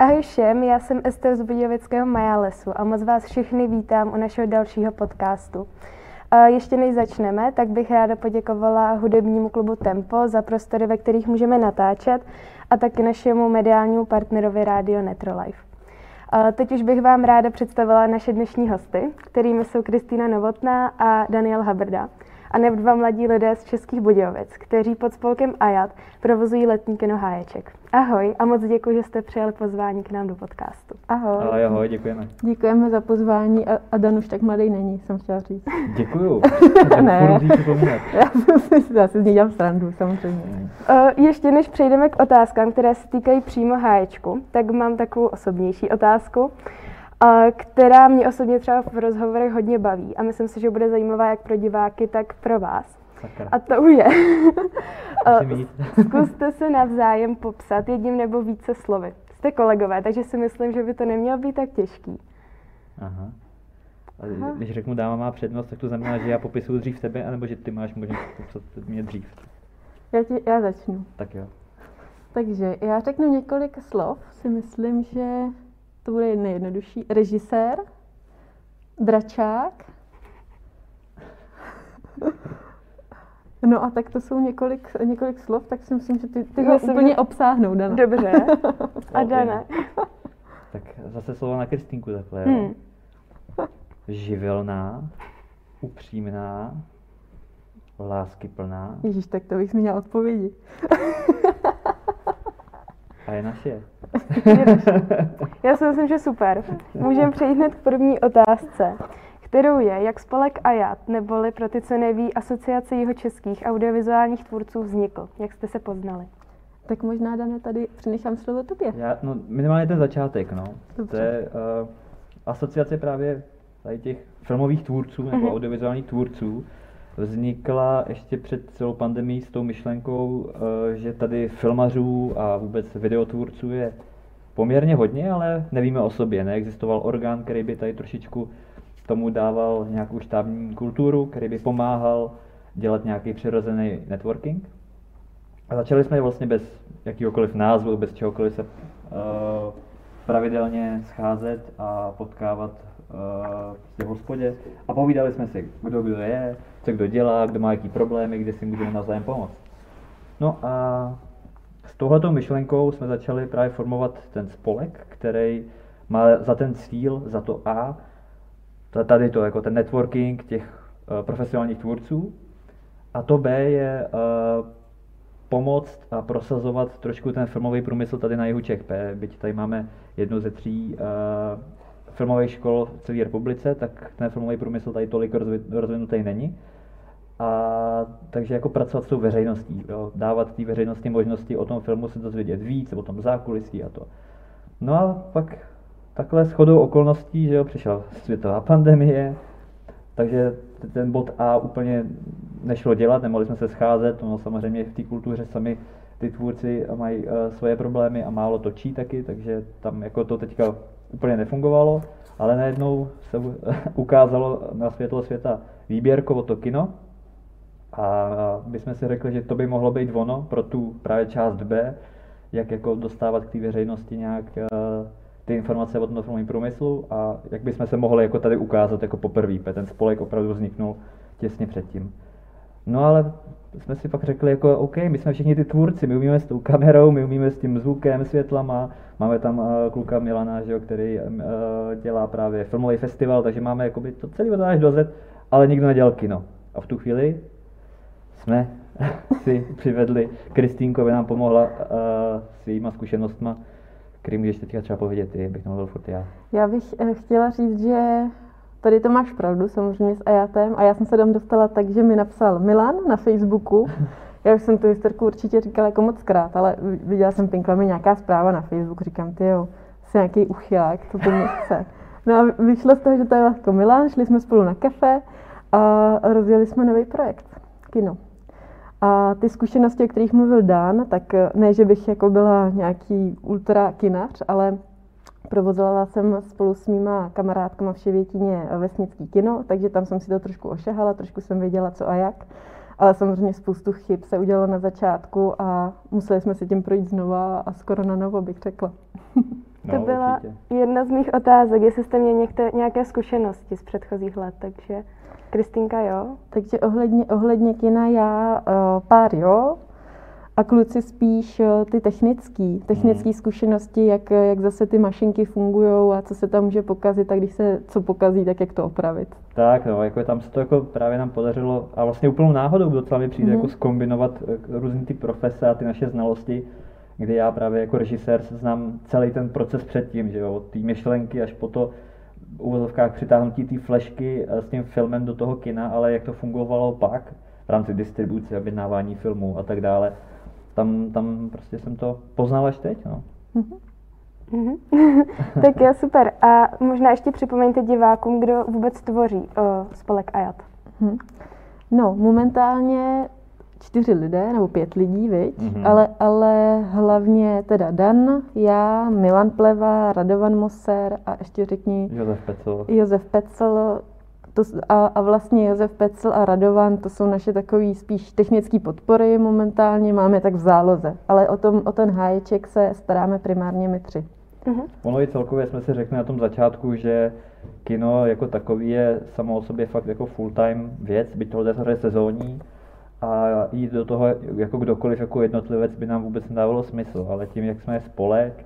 Ahoj všem, já jsem Ester z Budějovického Majálesu a moc vás všechny vítám u našeho dalšího podcastu. Ještě než začneme, tak bych ráda poděkovala hudebnímu klubu Tempo za prostory, ve kterých můžeme natáčet a taky našemu mediálnímu partnerovi Radio Netrolife. Teď už bych vám ráda představila naše dnešní hosty, kterými jsou Kristýna Novotná a Daniel Habrda a nebo dva mladí lidé z Českých Budějovic, kteří pod spolkem Ajat provozují letní kino Háječek. Ahoj a moc děkuji, že jste přijali pozvání k nám do podcastu. Ahoj. Ahoj, ahoj, děkujeme. Děkujeme za pozvání a, a Dan už tak mladý není, jsem chtěla říct. Děkuju. ne, já, si, já si z ní dělám srandu, samozřejmě. Uh, ještě než přejdeme k otázkám, které se týkají přímo háječku, tak mám takovou osobnější otázku která mě osobně třeba v rozhovorech hodně baví a myslím si, že bude zajímavá jak pro diváky, tak pro vás. Sakra. A to je. Zkuste se navzájem popsat jedním nebo více slovy. Jste kolegové, takže si myslím, že by to nemělo být tak těžký. Aha. Aha. Když řeknu dáma má přednost, tak to znamená, že já popisuju dřív tebe, anebo že ty máš možnost popsat mě dřív. Já, ti, já začnu. Tak jo. Takže já řeknu několik slov, si myslím, že to bude nejjednodušší. Režisér, dračák. No a tak to jsou několik, několik slov, tak si myslím, že ty, ty ho myslím, úplně že... obsáhnou, Dana. Dobře. A Dana? tak zase slovo na Kristýnku takhle, jo. Hmm. Živelná, upřímná, lásky plná. Ježíš, tak to bych měla odpovědi. A je naše. Já si myslím, že super. Můžeme přejít hned k první otázce, kterou je, jak spolek AJAT, neboli pro ty, co neví, Asociace jeho českých audiovizuálních tvůrců vznikl. Jak jste se poznali? Tak možná, Dane, tady přenechám slovo tobě. Já, no, minimálně ten začátek, no. Dobře. To je uh, asociace právě tady těch filmových tvůrců nebo uh-huh. audiovizuálních tvůrců, vznikla ještě před celou pandemí s tou myšlenkou, eh, že tady filmařů a vůbec videotvůrců je poměrně hodně, ale nevíme o sobě. Neexistoval orgán, který by tady trošičku tomu dával nějakou štábní kulturu, který by pomáhal dělat nějaký přirozený networking. A začali jsme vlastně bez jakýhokoliv názvu, bez čehokoliv se uh, pravidelně scházet a potkávat v hospodě a povídali jsme si, kdo kdo je, co kdo dělá, kdo má jaký problémy, kde si můžeme navzájem pomoct. No a s touhletou myšlenkou jsme začali právě formovat ten spolek, který má za ten cíl, za to A, tady to, jako ten networking těch uh, profesionálních tvůrců. A to B je uh, pomoct a prosazovat trošku ten filmový průmysl tady na jihu Čech. Byť tady máme jednu ze tří uh, filmových škol v celé republice, tak ten filmový průmysl tady tolik rozvinutý není. A takže jako pracovat s tou veřejností, jo, dávat té veřejnosti možnosti o tom filmu se dozvědět víc, o tom zákulisí a to. No a pak takhle s chodou okolností, že jo, přišla světová pandemie, takže ten bod A úplně nešlo dělat, nemohli jsme se scházet, no samozřejmě v té kultuře sami ty tvůrci mají uh, svoje problémy a málo točí taky, takže tam jako to teďka úplně nefungovalo, ale najednou se ukázalo na světlo světa výběrkovo to kino a my jsme si řekli, že to by mohlo být ono pro tu právě část B, jak jako dostávat k té veřejnosti nějak uh, ty informace o tom filmovém průmyslu a jak bychom se mohli jako tady ukázat jako poprvé, ten spolek opravdu vzniknul těsně předtím. No ale jsme si pak řekli, jako OK, my jsme všichni ty tvůrci, my umíme s tou kamerou, my umíme s tím zvukem, světlama, máme tam uh, kluka Milana, že jo, který uh, dělá právě filmový festival, takže máme jakoby to celý od do Z, ale nikdo nedělal kino. A v tu chvíli jsme si přivedli, Kristýnko nám pomohla uh, svýma zkušenostma, který můžeš teďka třeba povědět ty, bych mohl furt já. Já bych chtěla říct, že Tady to máš pravdu, samozřejmě s Ajatem. A já jsem se tam dostala tak, že mi napsal Milan na Facebooku. Já už jsem tu historku určitě říkala jako moc krát, ale viděla jsem pinkla mi nějaká zpráva na Facebook, říkám, ty jo, jsi nějaký uchylák, co to mě chce. No a vyšlo z toho, že to je jako Milan, šli jsme spolu na kafe a rozjeli jsme nový projekt, kino. A ty zkušenosti, o kterých mluvil Dan, tak ne, že bych jako byla nějaký ultra kinař, ale Provozovala jsem spolu s mýma kamarádkama v Ševětíně vesnický kino, takže tam jsem si to trošku ošahala, trošku jsem věděla, co a jak. Ale samozřejmě spoustu chyb se udělalo na začátku a museli jsme si tím projít znova a skoro na novo, bych řekla. To No, byla určitě. jedna z mých otázek, jestli jste měli některé, nějaké zkušenosti z předchozích let, takže Kristýnka jo? Takže ohledně, ohledně kina já uh, pár jo, a kluci spíš uh, ty technické technický zkušenosti, jak, jak zase ty mašinky fungují a co se tam může pokazit a když se co pokazí, tak jak to opravit. Tak, no, jako tam se to jako právě nám podařilo a vlastně úplnou náhodou docela mi přijde Mhm. jako skombinovat eh, různý ty profese a ty naše znalosti, kdy já právě jako režisér znám celý ten proces předtím, že jo, od té myšlenky až po to uvozovkách přitáhnutí té flešky eh, s tím filmem do toho kina, ale jak to fungovalo pak v rámci distribuce, objednávání filmů a tak dále. Tam, tam prostě jsem to poznal až teď, no. Mhm. tak jo, super. A možná ještě připomeňte divákům, kdo vůbec tvoří o, spolek Ajat. Hm. No, momentálně čtyři lidé, nebo pět lidí, viď? Mhm. Ale, ale hlavně teda Dan, já, Milan Pleva, Radovan Moser a ještě řekni Josef Pecel. Josef Pecel. To, a, a vlastně Josef Pecel a Radovan, to jsou naše takové spíš technické podpory momentálně, máme tak v záloze. Ale o, tom, o ten háječek se staráme primárně my tři. Mhm. Ono i celkově jsme si řekli na tom začátku, že kino jako takový je samo o sobě fakt jako full-time věc, byť tohle je sezónní a jít do toho jako kdokoliv jako jednotlivec by nám vůbec nedávalo smysl, ale tím, jak jsme spolek,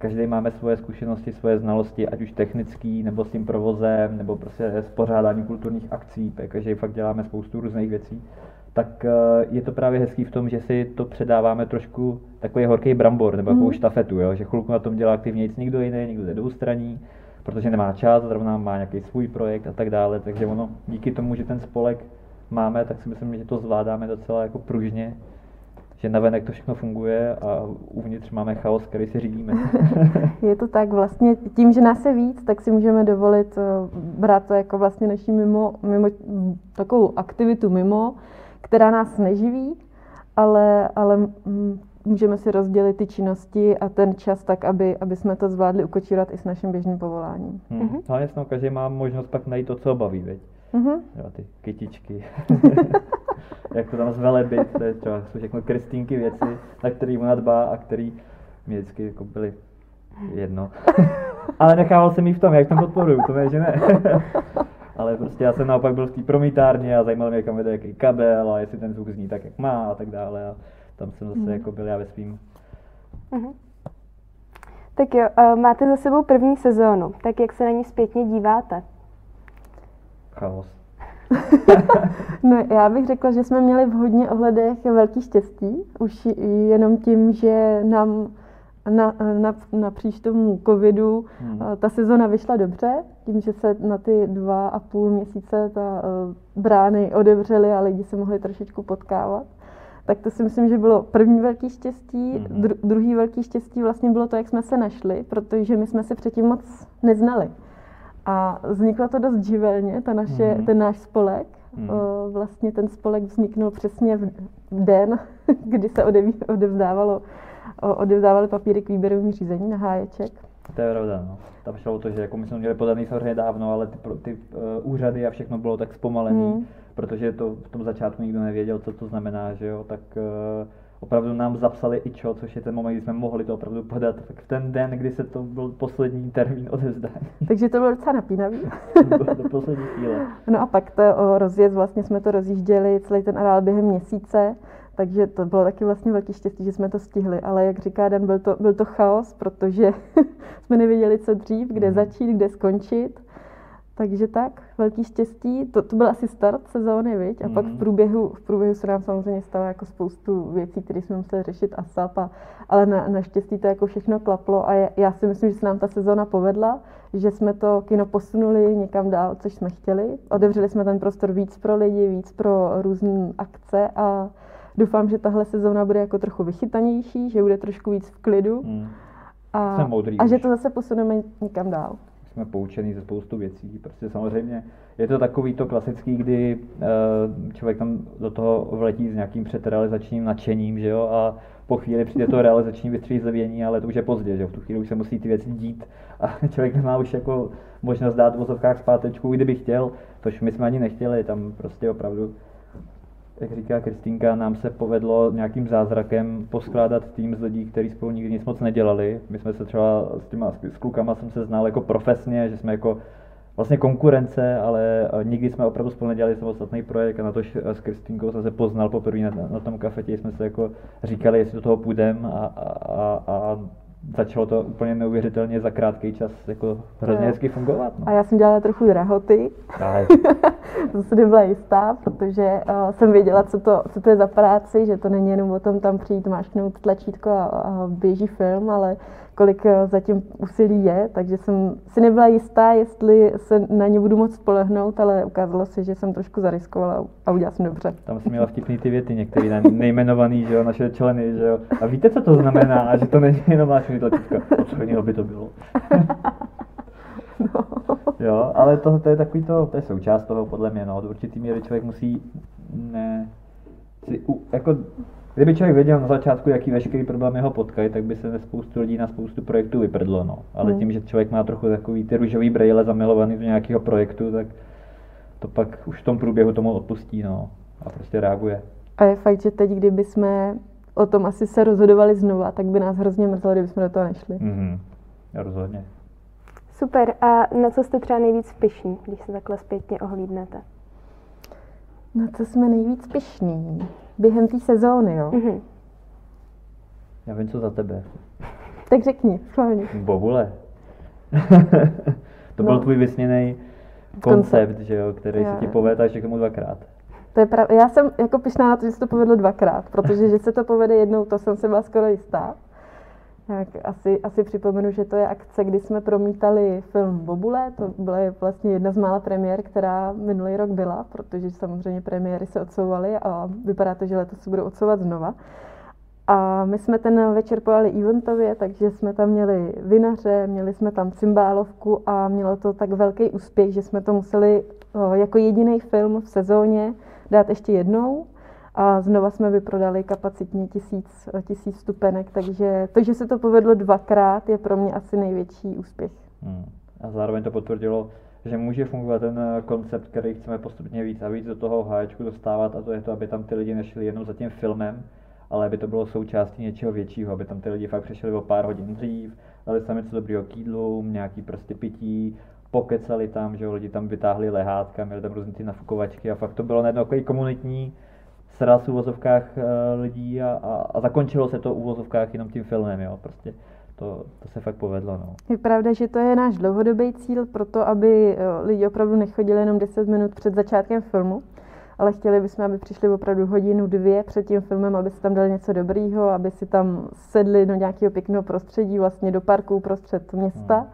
každý máme svoje zkušenosti, svoje znalosti, ať už technický, nebo s tím provozem, nebo prostě s pořádáním kulturních akcí, protože každý fakt děláme spoustu různých věcí, tak eh, je to právě hezký v tom, že si to předáváme trošku takový horký brambor, nebo takovou Mhm. štafetu, jo? že chvilku na tom dělá aktivněji někdo jiný, někdo je dvoustraní, protože nemá čas, zrovna má nějaký svůj projekt a tak dále, takže ono díky tomu, že ten spolek máme, tak si myslím, že to zvládáme docela jako pružně, že navenek to všechno funguje a uvnitř máme chaos, který si řídíme. Je to tak vlastně, tím, že nás je víc, tak si můžeme dovolit eh, brát to jako vlastně naší mimo, mimo takovou aktivitu mimo, která nás neživí, ale, ale mm, můžeme si rozdělit ty činnosti a ten čas tak, aby, aby jsme to zvládli ukočírovat i s naším běžným povoláním. Hmm. Hlavně snad každý má možnost pak najít to, co ho baví, veď? Mhm. Jo, ty kytičky. Jak to tam zvelebit, to je třeba, jsou všechno Kristýnky věci, na který ona dbá a který mě vždycky jako byly jedno. Ale nechával jsem jí v tom, jak tam podporuju, to je, že ne. Ale prostě já jsem naopak byl v té promítárně a zajímal mě, kam vede jaký kabel a jestli ten zvuk zní tak, jak má a tak dále. A tam jsem zase jako byl já ve svým. Mhm. Tak jo, eh, máte za sebou první sezónu, tak jak se na ní zpětně díváte? Chaos. No, já bych řekla, že jsme měli v hodně ohledech velký štěstí, už jenom tím, že nám na, na, napříč tomu covidu Hmm. eh, ta sezona vyšla dobře, tím, že se na ty dva a půl měsíce ta eh, brány odevřely a lidi se mohli trošičku potkávat. Tak to si myslím, že bylo první velký štěstí. Mhm. Dru, druhý velký štěstí vlastně bylo to, jak jsme se našli, protože my jsme se předtím moc neznali. A vzniklo to dost živelně, ta naše, Mhm. ten náš spolek. Mhm. Eh, Vlastně ten spolek vzniknul přesně v den, kdy se odeví, odevzdávalo, o- odevzdávaly papíry k výběrovému řízení na háječek. To je pravda, no. Tam šlo o to, že jako my jsme měli podaný samozřejmě dávno, ale ty, ty uh, úřady a všechno bylo tak zpomalený, Hmm. protože to v tom začátku nikdo nevěděl, co to znamená, že jo, tak uh, opravdu nám zapsali i čo, což je ten moment, kdy jsme mohli to opravdu podat, tak v ten den, kdy se to byl poslední termín odevzdání, Takže to bylo docela napínavý. to bylo do poslední chvíle. No a pak to o, rozjezd, vlastně jsme to rozjížděli celý ten areál během měsíce, takže to bylo taky vlastně velký štěstí, že jsme to stihli. Ale jak říká Dan, byl to, byl to chaos, protože jsme nevěděli, co dřív, kde Mhm. začít, kde skončit. Takže tak, velký štěstí. To, to byl asi start sezóny, viď? A pak v Mhm. průběhu, v průběhu se nám samozřejmě stalo jako spoustu věcí, které jsme museli řešit a sap, a, ale na, naštěstí to jako všechno klaplo a je, já si myslím, že se nám ta sezóna povedla, že jsme to kino posunuli někam dál, což jsme chtěli. Otevřeli jsme ten prostor víc pro lidi, víc pro různé akce a doufám, že tahle sezóna bude jako trochu vychytanější, že bude trošku víc v klidu Hmm. a, a že to zase posuneme někam dál. Jsme poučený ze spoustu věcí. Prostě samozřejmě je to takový to klasický, kdy uh, člověk tam do toho vletí s nějakým předrealizačním nadšením, že jo, a po chvíli přijde to realizační vystřízlivění, ale to už je pozdě, že jo, v tu chvíli už se musí ty věci dít a člověk nemá už jako možnost dát v vozovkách zpátečku, kdyby chtěl, což my jsme ani nechtěli, tam prostě opravdu jak říká Kristýnka, nám se povedlo nějakým zázrakem poskládat tým z lidí, kteří spolu nikdy nic moc nedělali. My jsme se třeba s těma s klukama jsem se znal jako profesně, že jsme jako vlastně konkurence, ale nikdy jsme opravdu spolu nedělali samostatný projekt a na to s Kristýnkou jsem se poznal poprvé na, na tom kafetě, jsme se jako říkali, jestli do toho půjdeme a, a, a začalo to úplně neuvěřitelně za krátký čas jako hrozně hezky fungovat. No. A já jsem dělala trochu drahoty. to se nebyla jistá, protože uh, jsem věděla, co to, co to je za práci, že to není jenom o tom tam přijít, mášknout tlačítko a, a běží film, ale kolik eh, zatím úsilí je, takže jsem si nebyla jistá, jestli se na ně budu moc spolehnout, ale ukázalo se, že jsem trošku zariskovala a udělala jsem dobře. Tam jsem měla vtipný ty věty, některé nejmenovaný, že jo, naše členy, že jo. A víte, co to znamená, a že to není jenom máš tlačítka. O co jiného by to bylo? no. Jo, ale to, to, je takový to, to je součást toho, podle mě, no. Do určitý míry člověk musí ne, si, u, jako Kdyby člověk věděl na začátku, jaký veškerý problémy ho potkají, tak by se spoustu lidí na spoustu projektů vyprdlo. No. Ale hmm. tím, že člověk má trochu takový ty růžový brejle zamilovaný do nějakého projektu, tak to pak už v tom průběhu tomu odpustí no. a prostě reaguje. A je fakt, že teď, kdyby jsme o tom asi se rozhodovali znova, tak by nás hrozně mrzelo, kdyby jsme do toho nešli. Mm-hmm. Rozhodně. Super. A na co jste třeba nejvíc pišní, když se takhle zpětně ohlídnete? Na co jsme nejvíc pišní? Během té sezóny, jo? Mm-hmm. Já vím, co za tebe. Tak řekni, schválně. Bobule. to no. byl tvůj vysněný koncept, koncept, že jo, který já. se ti povedl až tomu dvakrát. To je prav... Já jsem jako pišná na to, že se to povedlo dvakrát, protože že se to povede jednou, to jsem si byla skoro jistá. Tak asi, asi připomenu, že to je akce, kdy jsme promítali film Bobule. To byla vlastně jedna z mála premiér, která minulý rok byla, protože samozřejmě premiéry se odsouvaly a vypadá to, že letos se budou odsouvat znova. A my jsme ten večer pojali eventově, takže jsme tam měli vinaře, měli jsme tam cymbálovku a mělo to tak velký úspěch, že jsme to museli jako jediný film v sezóně dát ještě jednou a znova jsme vyprodali kapacitně tisíc, tisíc stupenek, takže to, že se to povedlo dvakrát, je pro mě asi největší úspěch. Hmm. A zároveň to potvrdilo, že může fungovat ten eh, koncept, který chceme postupně víc a víc do toho háječku dostávat a to je to, aby tam ty lidi nešli jenom za tím filmem, ale aby to bylo součástí něčeho většího, aby tam ty lidi fakt přišli o pár hodin dřív, dali tam něco dobrého k jídlu, nějaký prostě pití, pokecali tam, že lidi tam vytáhli lehátka, měli tam různé ty nafukovačky a fakt to bylo najednou takový komunitní sraz v uvozovkách uh, lidí a, a, a zakončilo se to v uvozovkách jenom tím filmem, jo, prostě to, to se fakt povedlo. No. Je pravda, že to je náš dlouhodobý cíl pro to, aby eh, lidi opravdu nechodili jenom 10 minut před začátkem filmu, ale chtěli bychom, aby přišli opravdu hodinu, dvě před tím filmem, aby si tam dali něco dobrýho, aby si tam sedli do nějakého pěkného prostředí, vlastně do parku prostřed města. Hmm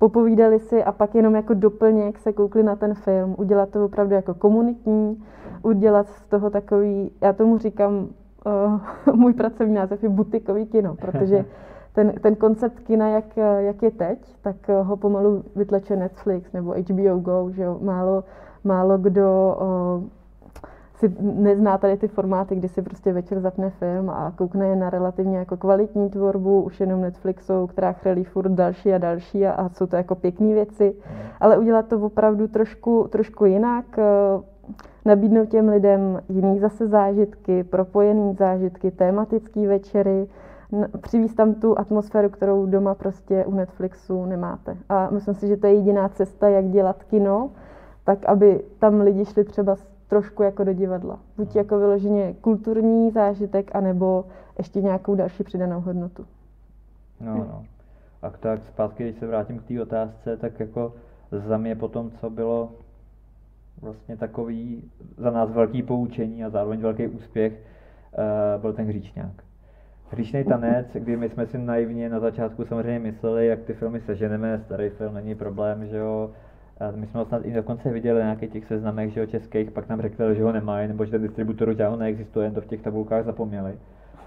popovídali si a pak jenom jako doplněk se koukli na ten film, udělat to opravdu jako komunitní, udělat z toho takový, já tomu říkám, uh, můj pracovní název je butikový kino, protože ten, ten koncept kina, jak, jak je teď, tak ho pomalu vytlačuje Netflix nebo HBO Go, že jo, málo, málo kdo uh, si nezná tady ty formáty, kdy si prostě večer zapne film a koukne je na relativně jako kvalitní tvorbu, už jenom Netflixu, která chrlí furt další a další a, a jsou to jako pěkné věci, mm. ale udělat to opravdu trošku, trošku jinak, eh, nabídnout těm lidem jiný zase zážitky, propojený zážitky, tematické večery, přivízt tam tu atmosféru, kterou doma prostě u Netflixu nemáte. A myslím si, že to je jediná cesta, jak dělat kino, tak aby tam lidi šli třeba trošku jako do divadla. Buď jako vyloženě kulturní zážitek, anebo ještě nějakou další přidanou hodnotu. No, no. A tak zpátky, když se vrátím k té otázce, tak jako za mě potom, co bylo vlastně takový za nás velký poučení a zároveň velký úspěch, uh, byl ten hříčňák. Hříčný tanec, kdy my jsme si naivně na začátku samozřejmě mysleli, jak ty filmy seženeme, starý film není problém, že jo, my jsme ho snad i dokonce viděli na nějakých těch seznamech, že jo, českých, pak nám řekli, že ho nemají, nebo že ten distributor už neexistuje, jen to v těch tabulkách zapomněli.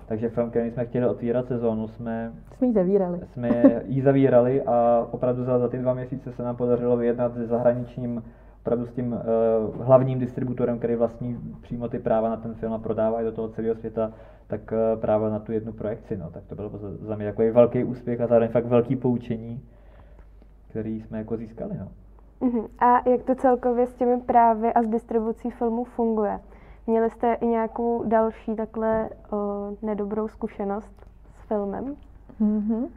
Takže film, který jsme chtěli otvírat sezónu, jsme, jsme ji zavírali. Jsme ji zavírali a opravdu za, za ty dva měsíce se nám podařilo vyjednat se zahraničním, opravdu s tím uh, hlavním distributorem, který vlastní přímo ty práva na ten film a prodává do toho celého světa, tak uh, práva na tu jednu projekci. No. Tak to bylo za, za mě takový velký úspěch a zároveň fakt velký poučení, který jsme jako získali. No. Uh-huh. A jak to celkově s těmi právy a s distribucí filmů funguje? Měli jste i nějakou další takhle o, nedobrou zkušenost s filmem? Mm-hmm.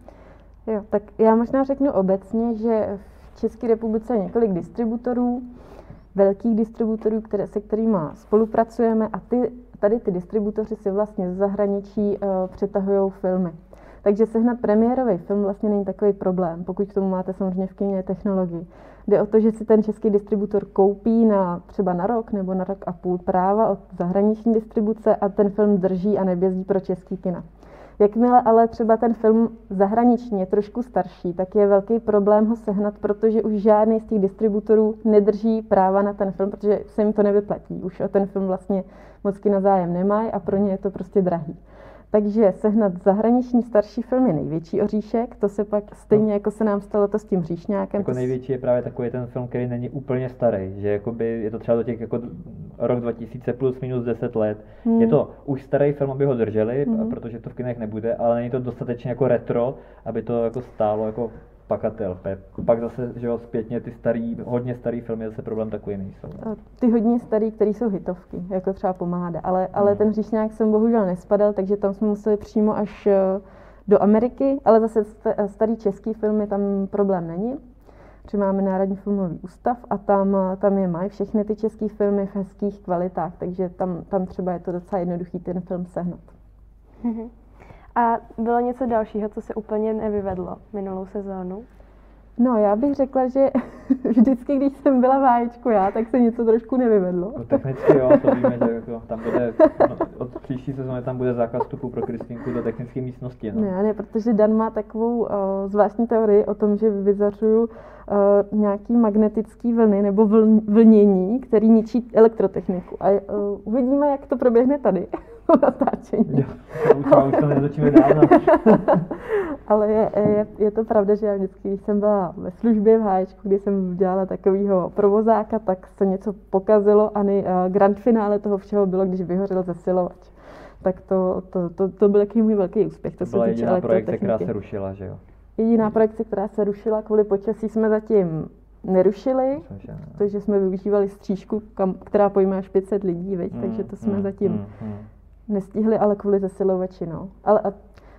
Jo, tak já možná řeknu obecně, že v České republice je několik distributorů, velkých distributorů, které, se kterými spolupracujeme a ty, tady ty distributoři si vlastně z zahraničí uh, přetahují filmy. Takže sehnat premiérový film vlastně není takový problém, pokud k tomu máte samozřejmě v kyně technologii. Jde o to, že si ten český distributor koupí na třeba na rok nebo na rok a půl práva od zahraniční distribuce a ten film drží a nebězdí pro český kina. Jakmile ale třeba ten film zahraniční je trošku starší, tak je velký problém ho sehnat, protože už žádný z těch distributorů nedrží práva na ten film, protože se jim to nevyplatí. Už o ten film vlastně moc na zájem nemají a pro ně je to prostě drahý. Takže sehnat zahraniční starší film je největší oříšek, to se pak stejně jako se nám stalo to s tím hříšňákem. Jako největší je právě takový ten film, který není úplně starý, že jakoby je to třeba do těch jako rok 2000 plus minus 10 let. Hmm. Je to už starý film, aby ho drželi, hmm. protože to v kinech nebude, ale není to dostatečně jako retro, aby to jako stálo jako pakatel. Pak zase, že jo, zpětně ty starý, hodně starý filmy zase problém takový nejsou. No. Ty hodně starý, který jsou hitovky, jako třeba Pomáda, ale, ale hmm. ten hříšňák jsem bohužel nespadal, takže tam jsme museli přímo až eh, do Ameriky, ale zase starý český filmy tam problém není. Protože máme Národní filmový ústav a tam, eh, tam je mají všechny ty české filmy v hezkých kvalitách, takže tam, tam třeba je to docela jednoduchý ten film sehnat. Mm-hmm. A bylo něco dalšího, co se úplně nevyvedlo minulou sezónu? No, já bych řekla, že vždycky, když jsem byla váječku já, tak se něco trošku nevyvedlo. No, technicky jo, to víme, že jako tam bude, no, od příští sezóny tam bude zákaz vstupu pro Kristýnku do technické místnosti. No. Ne, ne, protože Dan má takovou uh, zvláštní teorii o tom, že vyzařuju uh, nějaký magnetický vlny nebo vl, vlnění, který ničí elektrotechniku. A uh, uvidíme, jak to proběhne tady natáčení. Jo, už to netočíme dávno. Ale je, je, je, to pravda, že já vždycky, když jsem byla ve službě v háječku, kdy jsem dělala takového provozáka, tak se něco pokazilo a nej, uh, grand finále toho všeho bylo, když vyhořel zesilovač. Tak to, to, to, to byl takový můj velký úspěch. To, to byla jediná projekce, která se rušila, že jo? Jediná projekce, která se rušila, kvůli počasí jsme zatím nerušili, protože jsme využívali střížku, kam, která pojme až 500 lidí, veď, mm, takže to jsme mm, zatím mm, mm nestihli, ale kvůli zesilovači, no. Ale a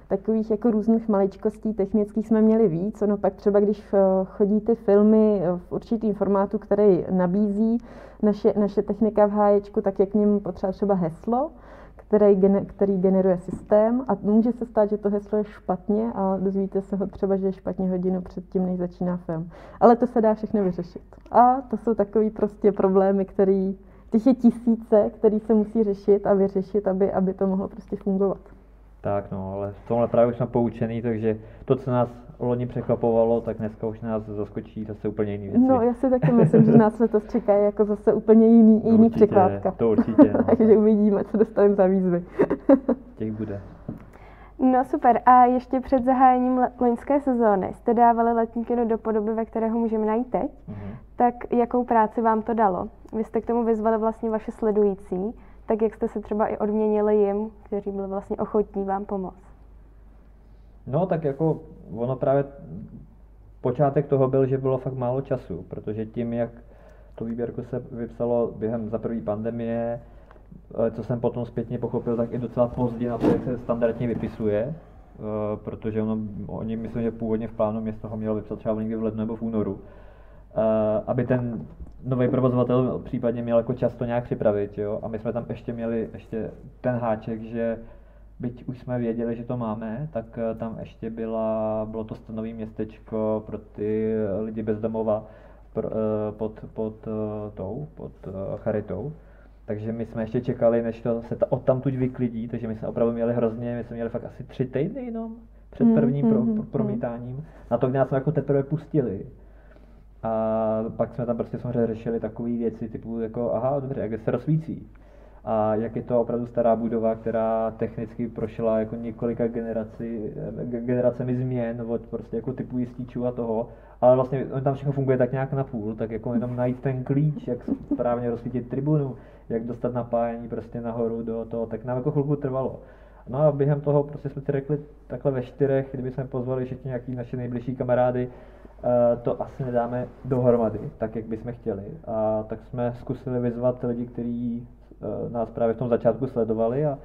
takových jako různých maličkostí technických jsme měli víc. No pak třeba, když eh, chodí ty filmy v určitým formátu, který nabízí naše, naše technika v háječku, tak je k němu potřeba třeba heslo, který, který generuje systém a může se stát, že to heslo je špatně a dozvíte se ho třeba, že je špatně hodinu předtím, než začíná film. Ale to se dá všechno vyřešit. A to jsou takový prostě problémy, které těch je tisíce, který se musí řešit a vyřešit, aby, aby to mohlo prostě fungovat. Tak no, ale v tomhle právě už jsme poučený, takže to, co nás loni překvapovalo, tak dneska už nás zaskočí zase úplně jiný věci. No, já si taky myslím, že nás letos čeká jako zase úplně jiný, jiný určitě, překvapka. To určitě. No. takže uvidíme, co dostaneme za výzvy. Těch bude. No super. A ještě před zahájením loňské sezóny jste dávali letní kino do podoby, ve které ho můžeme najít teď. Mm-hmm. Tak jakou práci vám to dalo? Vy jste k tomu vyzvali vlastně vaše sledující, tak jak jste se třeba i odměnili jim, kteří byli vlastně ochotní vám pomoct? No tak jako ono právě počátek toho byl, že bylo fakt málo času, protože tím, jak to výběrku se vypsalo během za první pandemie, eh, co jsem potom zpětně pochopil, tak i docela pozdě na to, jak se standardně vypisuje, eh, protože ono, oni myslím, že původně v plánu město ho mělo vypsat třeba někdy v lednu nebo v únoru, aby ten nový provozovatel případně měl jako čas to nějak připravit, jo? A my jsme tam ještě měli ještě ten háček, že byť už jsme věděli, že to máme, tak eh, tam ještě byla, bylo to stanový městečko pro ty lidi bez domova pro, eh, pod, pod eh, tou, pod charitou. Takže my jsme ještě čekali, než to se ta, odtamtud vyklidí, takže my jsme opravdu měli hrozně, my jsme měli fakt asi tři týdny jenom před hmm, prvním mm, pro, pro, hmm. promítáním. Na to, kdy nás jsme jako teprve pustili. A pak jsme tam prostě samozřejmě řešili takové věci typu jako, aha, dobře, jak se rozsvící. A jak je to opravdu stará budova, která technicky prošla jako několika generací, generacemi změn od prostě jako typu jističů a toho, ale vlastně tam všechno funguje tak nějak na půl, tak jako jenom najít ten klíč, jak správně rozsvítit tribunu, jak dostat napájení prostě nahoru do toho, tak nám jako chvilku trvalo. No a během toho prostě jsme si řekli takhle ve čtyřech, kdyby jsme pozvali všichni nějaký naše nejbližší kamarády, Eh, to asi nedáme dohromady, tak jak bychom chtěli. A tak jsme zkusili vyzvat lidi, kteří uh, nás právě v tom začátku sledovali a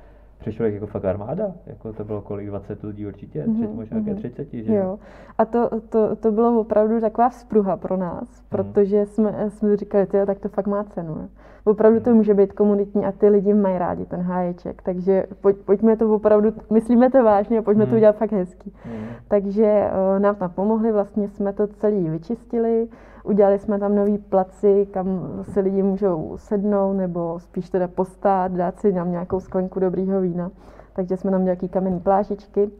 přišlo jich jako fakt armáda, jako to bylo kolik, 20 lidí určitě, mm-hmm. možná mm-hmm. 30, že jo. A to, to, to bylo opravdu taková vzpruha pro nás, mm. protože jsme, jsme říkali, tyjo, tak to fakt má cenu. Opravdu to mhm. může být komunitní a ty lidi mají rádi ten háječek, takže pojď, pojďme to opravdu, myslíme to vážně a pojďme mm. to mhm. udělat fakt hezký. Mm. Takže uh, nám tam pomohli, vlastně jsme to celý vyčistili, Udělali jsme tam nový placi, kam se lidi můžou sednout nebo spíš teda postát, dát si nám nějakou sklenku dobrýho vína. Takže jsme tam nějaký kamenný plážičky,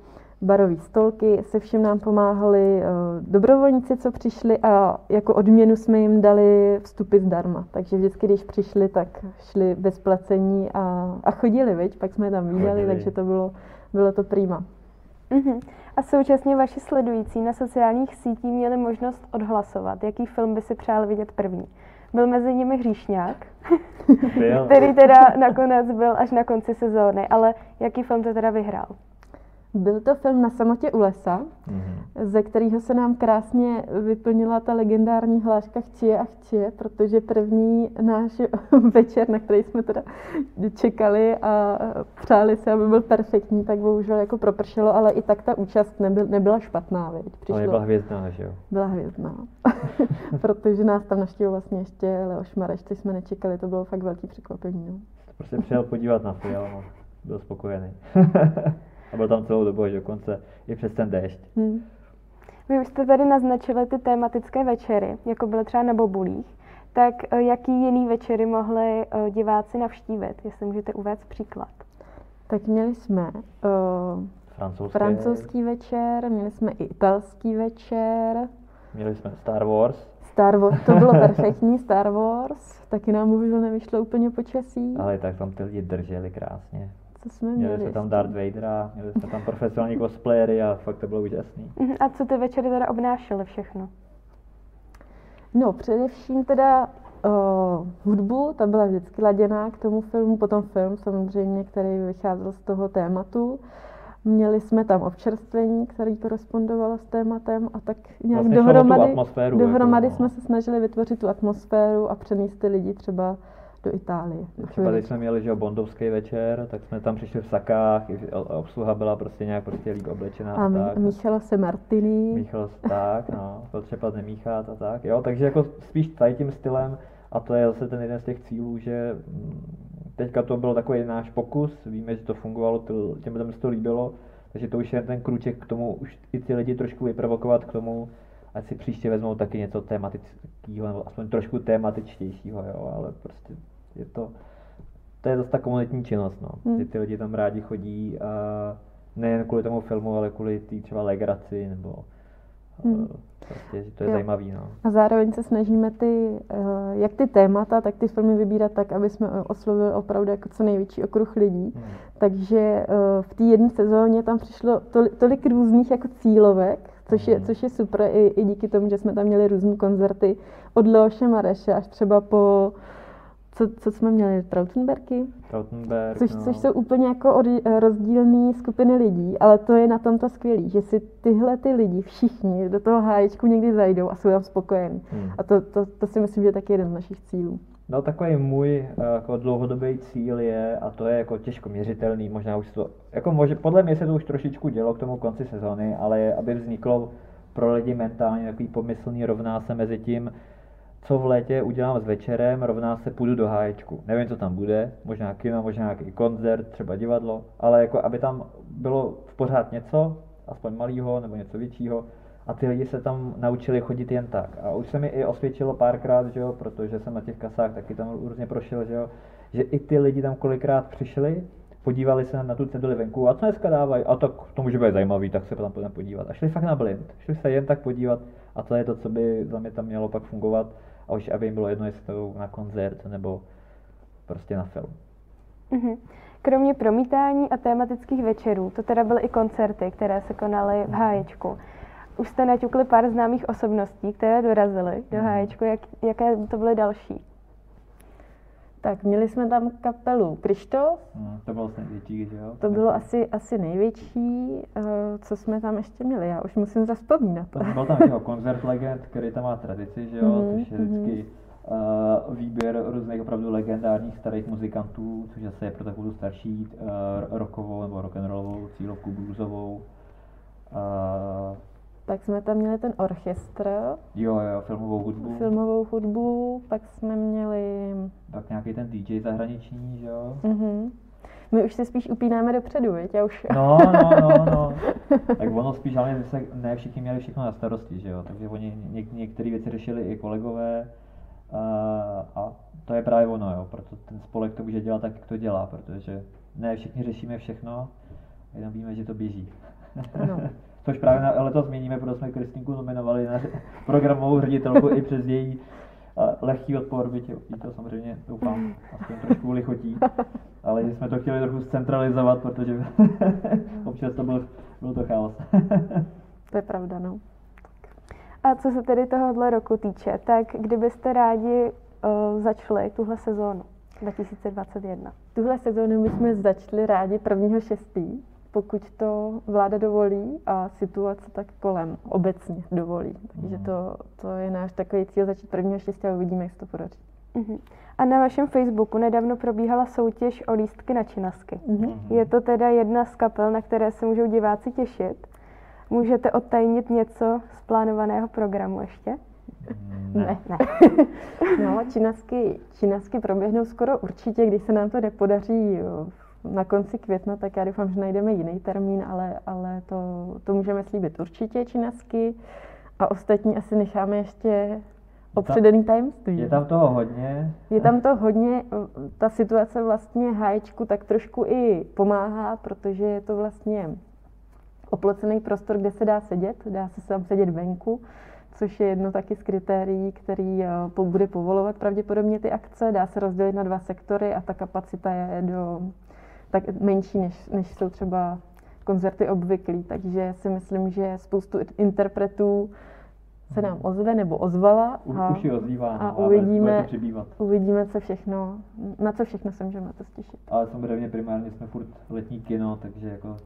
barové stolky, se všem nám pomáhali eh, dobrovolníci, co přišli a jako odměnu jsme jim dali vstupy zdarma. Takže vždycky, když přišli, tak šli bez placení a, a chodili, viď? pak jsme je tam viděli, takže to bylo, bylo to prýma. Mm-hmm. A současně vaši sledující na sociálních sítích měli možnost odhlasovat, jaký film by si přál vidět první. Byl mezi nimi Hříšňák, který teda nakonec byl až na konci sezóny, ale jaký film to teda vyhrál? Byl to film Na samotě u lesa, mm-hmm. ze kterého se nám krásně vyplnila ta legendární hláška Chčije a chčije, protože první náš večer, na který jsme teda čekali a přáli se, aby byl perfektní, tak bohužel jako propršelo, ale i tak ta účast nebyl, nebyla špatná, veď. Přišlo, ale byla hvězdná, že jo? Byla hvězdná, protože nás tam naštěl vlastně ještě Leoš Mareš, což jsme nečekali, to bylo fakt velký překvapení. No. Prostě přijel podívat na film byl spokojený. a byl tam celou dobu až dokonce i přes ten déšť. Hmm. Vy už jste tady naznačili ty tématické večery, jako byly třeba na Bobulích. Tak eh, jaký jiný večery mohli eh, diváci navštívit, jestli můžete uvést příklad? Tak měli jsme uh, Francouzský. francouzský večer, měli jsme i italský večer. Měli jsme Star Wars. Star Wars, to bylo perfektní, Star Wars, taky nám bohužel nevyšlo úplně počasí. Ale tak tam ty lidi drželi krásně co jsme měli. Měli jsme tam Darth Vadera, měli jsme tam profesionální cosplayery a fakt to bylo úžasný. Mhm, a co ty večery teda obnášely všechno? No, především teda uh, hudbu, ta byla vždycky laděná k tomu filmu, potom film samozřejmě, který vycházel z toho tématu. Měli jsme tam občerstvení, který korespondovalo s tématem a tak nějak vlastně dohromady, dohromady jako, no. jsme se snažili vytvořit tu atmosféru a přenést ty lidi třeba do Itálie. Třeba když jsme měli že bondovský večer, tak jsme tam přišli v sakách, obsluha byla prostě nějak prostě líp oblečená. A, a tak. míchalo se Martiny. Míchalo se tak, no, to třeba nemíchat a tak, jo, takže jako spíš tady tím stylem a to je zase ten jeden z těch cílů, že mm, teďka to byl takový náš pokus, víme, že to fungovalo, těm lidem se to líbilo, takže to už je ten kruček k tomu, už i ty lidi trošku vyprovokovat k tomu, ať si příště vezmou taky něco tematického, nebo aspoň trošku tematičtějšího, jo, ale prostě je to, to je zase ta komunitní činnost, no. Hmm. Ty, ty lidi tam rádi chodí a nejen kvůli tomu filmu, ale kvůli té třeba legraci nebo hmm. prostě, že to je jo. zajímavý, no. A zároveň se snažíme ty, eh, jak ty témata, tak ty filmy vybírat tak, aby jsme oslovili opravdu jako co největší okruh lidí. Hmm. Takže eh, v té jedné sezóně tam přišlo tolik, tolik různých jako cílovek, což je, hmm. což je super i, i díky tomu, že jsme tam měli různé koncerty od Leoše Mareše až třeba po co, co jsme měli, Trautenberky? Trautenberg, což, no. což jsou úplně jako od, rozdílné skupiny lidí, ale to je na tom to skvělé, že si tyhle ty lidi všichni do toho háječku někdy zajdou a jsou tam spokojení. Hmm. A to, to, to si myslím, že je taky jeden z našich cílů. No takový můj eh, jako dlouhodobý cíl je, a to je jako těžko měřitelný, možná už to, jako může, podle mě se to už trošičku dělo k tomu konci sezóny, ale je, aby vzniklo pro lidi mentálně takový pomyslný rovná se mezi tím, co v létě udělám s večerem, rovná se půjdu do háječku. Nevím, co tam bude, možná kino, možná nějaký koncert, třeba divadlo, ale jako aby tam bylo v pořád něco, aspoň malého nebo něco většího, a ty lidi se tam naučili chodit jen tak. A už se mi i osvědčilo párkrát, že jo, protože jsem na těch kasách taky tam různě prošel, že jo, že i ty lidi tam kolikrát přišli, podívali se na tu ceduli venku a co dneska dávají, a tak to může být zajímavý, tak se tam podívat. A šli fakt na blind, šli se jen tak podívat a to je to, co by za mě tam mělo pak fungovat a už aby jim bylo jedno, jestli to na koncert nebo prostě na film. Mm-hmm. Kromě promítání a tematických večerů, to teda byly i koncerty, které se konaly v mhm. Háječku. Už jste naťukli pár známých osobností, které dorazily do mhm. Háječku. Jak, jaké to byly další? Tak měli jsme tam kapelu Krištof. No, to bylo asi největší, že jo? To bylo asi, asi největší. Uh, co jsme tam ještě měli? Já už musím zaspomínat. To byl tam jeho koncert legend, který tam má tradici, že jo? Mm-hmm. Což je vždycky uh, výběr různých opravdu legendárních starých muzikantů, což zase je pro takovou starší uh, rockovou nebo rock'n'rollovou cílovku bluesovou. Uh, pak jsme tam měli ten orchestr. Jo, jo, filmovou hudbu. Filmovou hudbu, pak jsme měli... Pak nějaký ten DJ zahraniční, že jo? Mm-hmm. My už se spíš upínáme dopředu, viď? Já už... No, no, no, no. tak ono spíš, ale se ne všichni měli všechno na starosti, že jo? Takže oni něk- některé věci řešili i kolegové. A, a to je právě ono, jo? Proto ten spolek to může dělat tak, jak to dělá, protože ne všichni řešíme všechno, jenom víme, že to běží. Ano. Což právě na, letos změníme, protože jsme Kristinku nominovali na programovou ředitelku i přes její lehký odpor, byť to samozřejmě doufám, aspoň trošku lichotí, ale že jsme to chtěli trochu zcentralizovat, protože občas to byl, byl to chaos. to je pravda, no. A co se tedy tohohle roku týče, tak kdybyste rádi uh, začali tuhle sezónu 2021? Tuhle sezónu bychom začali rádi 1.6 pokud to vláda dovolí a situace tak kolem obecně dovolí. Takže mhm. to, to je náš takový cíl začít prvního štěstí a uvidíme, jak se to podaří. Uh-huh. A na vašem Facebooku nedávno probíhala soutěž o lístky na činasky. Uh-huh. Je to teda jedna z kapel, na které se můžou diváci těšit. Můžete odtajnit něco z plánovaného programu ještě? Ne. ne. no, činasky, činasky proběhnou skoro určitě, když se nám to nepodaří v na konci května, tak já doufám, že najdeme jiný termín, ale, ale to, to můžeme slíbit určitě činasky a ostatní asi necháme ještě opředený tajemství. Je tam toho hodně. Je tam to hodně, ta situace vlastně háječku tak trošku i pomáhá, protože je to vlastně oplocený prostor, kde se dá sedět, dá se tam sedět venku, což je jedno taky z kritérií, který eh, bude povolovat pravděpodobně ty akce. Dá se rozdělit na dva sektory a ta kapacita je do tak menší, než, než jsou třeba koncerty obvyklí. Takže si myslím, že spoustu interpretů se nám ozve nebo ozvala a, už ozývá, a uvidíme, uvidíme, co všechno, na co všechno se můžeme to stěšit. Ale samozřejmě primárně jsme furt letní kino, takže jako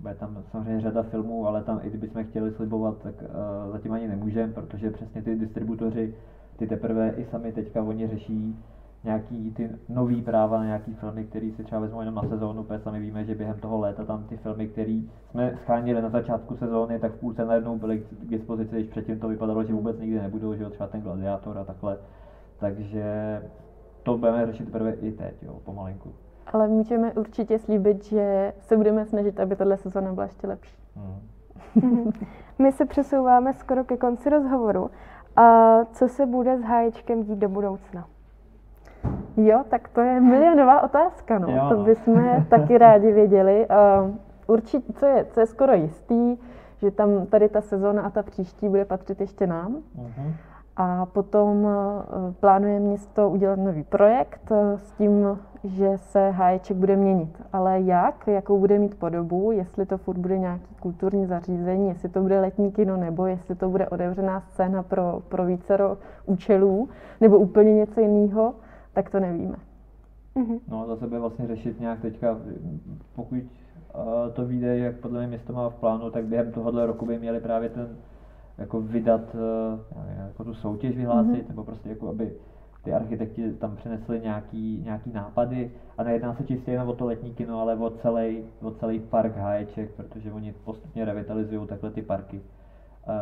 bude tam samozřejmě řada filmů, ale tam i kdybychom chtěli slibovat, tak uh, zatím ani nemůžeme, protože přesně ty distributoři, ty teprve i sami teďka oni řeší, nějaký ty nový práva na nějaký filmy, které si třeba vezmou jenom na sezónu, protože sami víme, že během toho léta tam ty filmy, které jsme schánili na začátku sezóny, tak v půlce najednou byly k dispozici, když předtím to vypadalo, že vůbec nikdy nebudou, že jo, třeba ten Gladiátor a takhle. Takže to budeme řešit teprve i teď, jo, pomalinku. Ale můžeme určitě slíbit, že se budeme snažit, aby tahle sezóna byla ještě lepší. Hmm. My se přesouváme skoro ke konci rozhovoru. A co se bude s háječkem dít do budoucna? Jo, tak to je milionová otázka, no. Jo. To bychom taky rádi věděli. Uh, určitě, co je, co je skoro jistý, že tam tady ta sezóna a ta příští bude patřit ještě nám. Uh-huh. A potom uh, plánuje město udělat nový projekt uh, s tím, že se háječek bude měnit. Ale jak, jakou bude mít podobu, jestli to furt bude nějaký kulturní zařízení, jestli to bude letní kino, nebo jestli to bude otevřená scéna pro, pro vícero účelů, nebo úplně něco jiného, tak to nevíme. Mm-hmm. No za sebe vlastně řešit nějak teďka, pokud uh, to vyjde, jak podle mě město má v plánu, tak během tohohle roku by měli právě ten jako vydat, uh, nevím, jako tu soutěž vyhlásit, mm-hmm. nebo prostě jako aby ty architekti tam přinesli nějaký, nějaký nápady a nejedná se čistě jen o to letní kino, ale o celý, o celý park háječek, protože oni postupně revitalizují takhle ty parky, uh,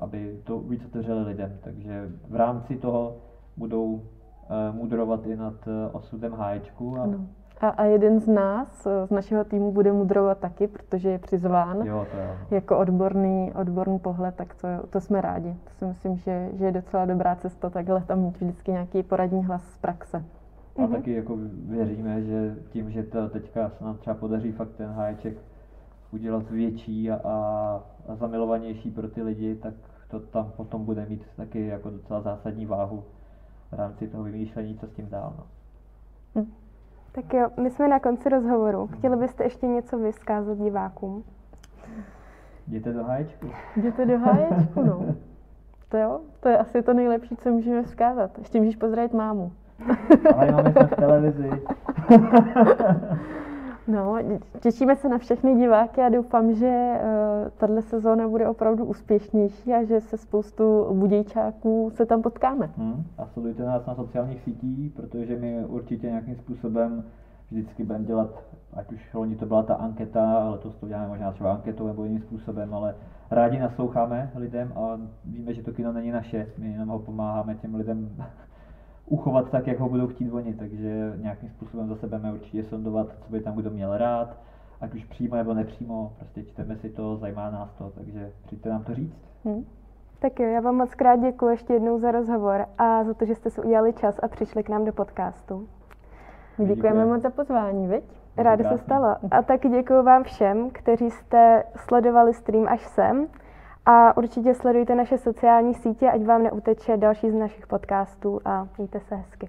aby to víc otevřeli lidem. Takže v rámci toho budou mudrovat i nad eh, osudem háječku. A... A, a jeden z nás, eh, z našeho týmu, bude mudrovat taky, protože je přizván jo, to je. jako odborný, odborný pohled, tak to, to jsme rádi. To si myslím, že, že je docela dobrá cesta takhle tam mít vždycky nějaký poradní hlas z praxe. A mhm. taky jako věříme, že tím, že to teďka se nám třeba podaří fakt ten háječek udělat větší a, a zamilovanější pro ty lidi, tak to tam potom bude mít taky jako docela zásadní váhu v rámci toho vymýšlení, co s tím dál. No. Hm. Tak jo, my jsme na konci rozhovoru. Chtěli byste ještě něco vyskázat divákům? Jděte do háječku. Jděte do háječku, no. To jo, to je asi to nejlepší, co můžeme vzkázat. Ještě můžeš pozdravit mámu. Ale máme v televizi. No, těšíme se na všechny diváky a doufám, že uh, tahle sezóna bude opravdu úspěšnější a že se spoustu budějčáků se tam potkáme. Hmm. A sledujte nás na sociálních sítích, protože my určitě nějakým způsobem vždycky budeme dělat, ať už loni to byla ta anketa, ale to to děláme možná třeba anketou nebo jiným způsobem, ale rádi nasloucháme lidem a víme, že to kino není naše, my jenom ho pomáháme těm lidem uchovat tak, jak ho budou chtít oni, takže nějakým způsobem zase budeme určitě sondovat, co by tam kdo měl rád, ať už přímo nebo nepřímo, prostě čteme si to, zajímá nás to, takže přijďte nám to říct. Hmm. Tak jo, já vám moc krát děkuji ještě jednou za rozhovor a za to, že jste si udělali čas a přišli k nám do podcastu. My děkujeme moc za pozvání, viď? Ráda se stalo. A taky děkuji vám všem, kteří jste sledovali stream až sem. A určitě sledujte naše sociální sítě, ať vám neuteče další z našich podcastů a mějte se hezky.